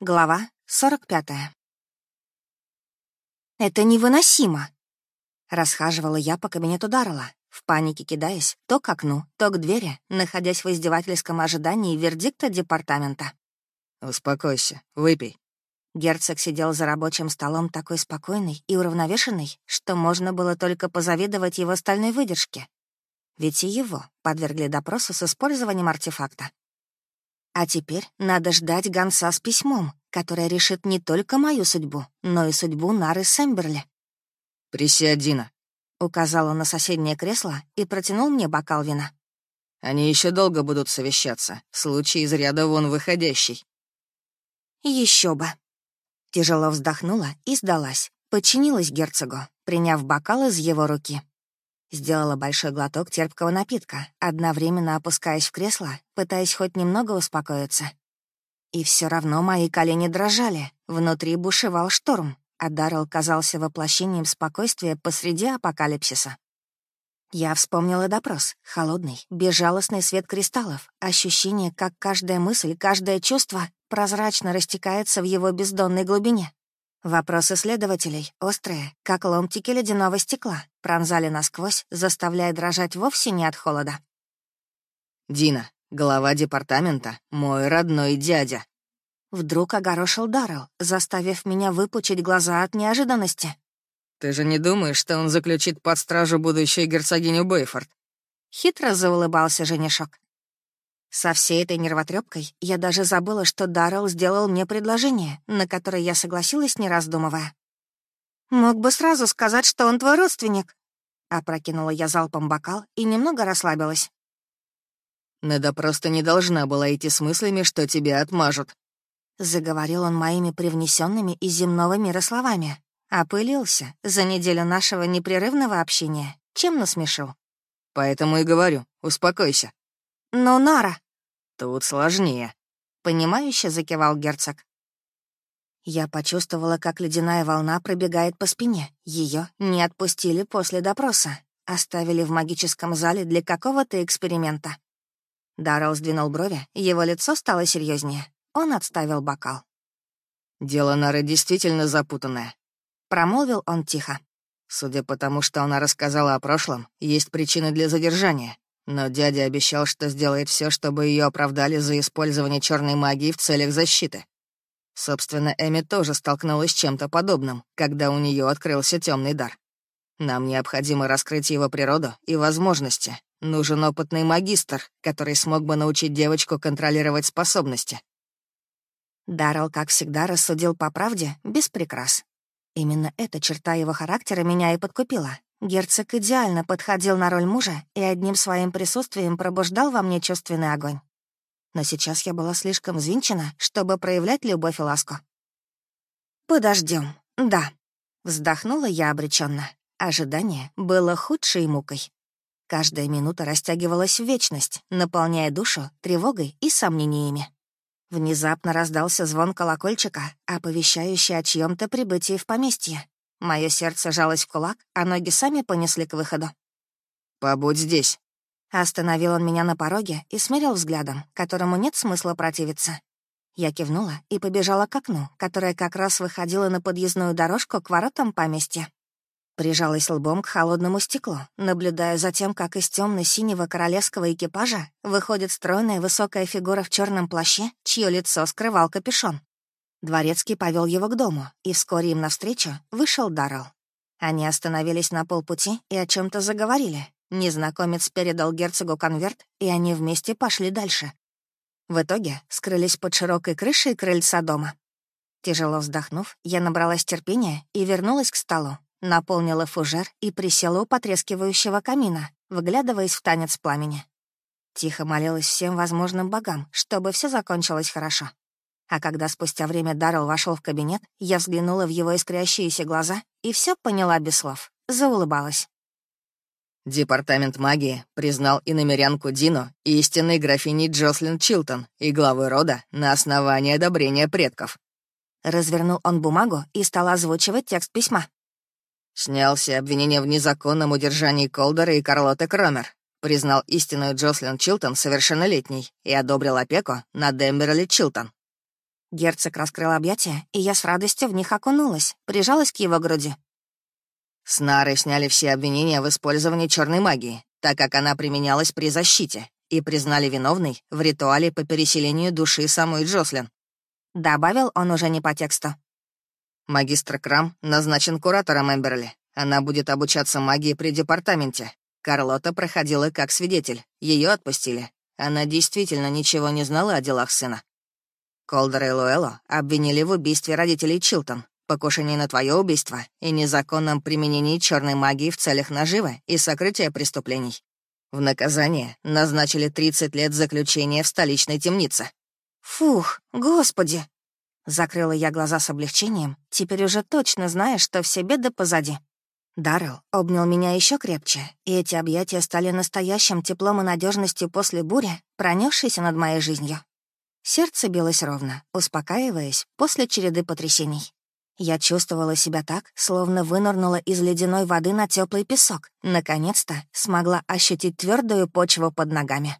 Глава 45. «Это невыносимо!» Расхаживала я по кабинету Даррелла, в панике кидаясь то к окну, то к двери, находясь в издевательском ожидании вердикта департамента. «Успокойся, выпей». Герцог сидел за рабочим столом такой спокойный и уравновешенный, что можно было только позавидовать его стальной выдержке. Ведь и его подвергли допросу с использованием артефакта. А теперь надо ждать гонца с письмом, которое решит не только мою судьбу, но и судьбу Нары Сэмберли. «Присядь, Дина», — указал он на соседнее кресло и протянул мне бокал вина. «Они еще долго будут совещаться, случай из ряда вон выходящий». Еще бы. Тяжело вздохнула и сдалась, подчинилась герцогу, приняв бокал из его руки. Сделала большой глоток терпкого напитка, одновременно опускаясь в кресло, пытаясь хоть немного успокоиться. И все равно мои колени дрожали, внутри бушевал шторм, а Даррелл казался воплощением спокойствия посреди апокалипсиса. Я вспомнила допрос. Холодный, безжалостный свет кристаллов, ощущение, как каждая мысль, каждое чувство прозрачно растекается в его бездонной глубине. Вопросы следователей, острые, как ломтики ледяного стекла, пронзали насквозь, заставляя дрожать вовсе не от холода. «Дина, глава департамента, мой родной дядя». Вдруг огорошил Даррелл, заставив меня выпучить глаза от неожиданности. «Ты же не думаешь, что он заключит под стражу будущую герцогиню Бейфорд?» Хитро заулыбался женишок. Со всей этой нервотрепкой я даже забыла, что Даррелл сделал мне предложение, на которое я согласилась, не раздумывая. «Мог бы сразу сказать, что он твой родственник». Опрокинула я залпом бокал и немного расслабилась. «Неда просто не должна была идти с мыслями, что тебя отмажут». Заговорил он моими привнесенными из земного мира словами. Опылился за неделю нашего непрерывного общения. Чем насмешил? «Поэтому и говорю, успокойся. «Но, Нара...» «Тут сложнее», — понимающе закивал герцог. Я почувствовала, как ледяная волна пробегает по спине. Ее не отпустили после допроса. Оставили в магическом зале для какого-то эксперимента. Даррелл сдвинул брови, его лицо стало серьезнее. Он отставил бокал. «Дело Нары действительно запутанное», — промолвил он тихо. «Судя по тому, что она рассказала о прошлом, есть причины для задержания. Но дядя обещал, что сделает все, чтобы ее оправдали за использование черной магии в целях защиты. Собственно, Эми тоже столкнулась с чем-то подобным, когда у нее открылся темный дар. Нам необходимо раскрыть его природу и возможности. Нужен опытный магистр, который смог бы научить девочку контролировать способности. Даррелл, как всегда, рассудил по правде, без прикрас. Именно эта черта его характера меня и подкупила. Герцог идеально подходил на роль мужа и одним своим присутствием пробуждал во мне чувственный огонь. Но сейчас я была слишком взвинчена, чтобы проявлять любовь и ласку. Подождем, да», — вздохнула я обреченно. Ожидание было худшей мукой. Каждая минута растягивалась в вечность, наполняя душу тревогой и сомнениями. Внезапно раздался звон колокольчика, оповещающий о чьем то прибытии в поместье. Мое сердце жалось в кулак, а ноги сами понесли к выходу. «Побудь здесь». Остановил он меня на пороге и смерил взглядом, которому нет смысла противиться. Я кивнула и побежала к окну, которое как раз выходило на подъездную дорожку к воротам поместья. Прижалась лбом к холодному стеклу, наблюдая за тем, как из темно синего королевского экипажа выходит стройная высокая фигура в черном плаще, чье лицо скрывал капюшон. Дворецкий повел его к дому, и вскоре им навстречу вышел Даррелл. Они остановились на полпути и о чем то заговорили. Незнакомец передал герцогу конверт, и они вместе пошли дальше. В итоге скрылись под широкой крышей крыльца дома. Тяжело вздохнув, я набралась терпения и вернулась к столу, наполнила фужер и присела у потрескивающего камина, выглядываясь в танец пламени. Тихо молилась всем возможным богам, чтобы все закончилось хорошо. А когда спустя время Даррелл вошел в кабинет, я взглянула в его искрящиеся глаза и все поняла без слов. Заулыбалась. Департамент магии признал иномерянку Дину истинной графиней Джослин Чилтон и главой рода на основании одобрения предков. Развернул он бумагу и стал озвучивать текст письма. Снялся обвинение в незаконном удержании Колдера и Карлоты Кромер. Признал истинную Джослин Чилтон совершеннолетней и одобрил опеку над Эмберли Чилтон. Герцог раскрыл объятия, и я с радостью в них окунулась, прижалась к его груди. С Нары сняли все обвинения в использовании черной магии, так как она применялась при защите, и признали виновной в ритуале по переселению души самой Джослин. Добавил он уже не по тексту. Магистр Крам назначен куратором Эмберли. Она будет обучаться магии при департаменте. Карлота проходила как свидетель. Ее отпустили. Она действительно ничего не знала о делах сына. Колдера и Луэлло обвинили в убийстве родителей Чилтон, покушении на твое убийство и незаконном применении черной магии в целях наживы и сокрытия преступлений. В наказание назначили 30 лет заключения в столичной темнице. Фух, господи! Закрыла я глаза с облегчением, теперь уже точно зная, что все беды позади. Даррелл обнял меня еще крепче, и эти объятия стали настоящим теплом и надежностью после бури, пронесшейся над моей жизнью. Сердце билось ровно, успокаиваясь после череды потрясений. Я чувствовала себя так, словно вынырнула из ледяной воды на теплый песок. Наконец-то смогла ощутить твердую почву под ногами.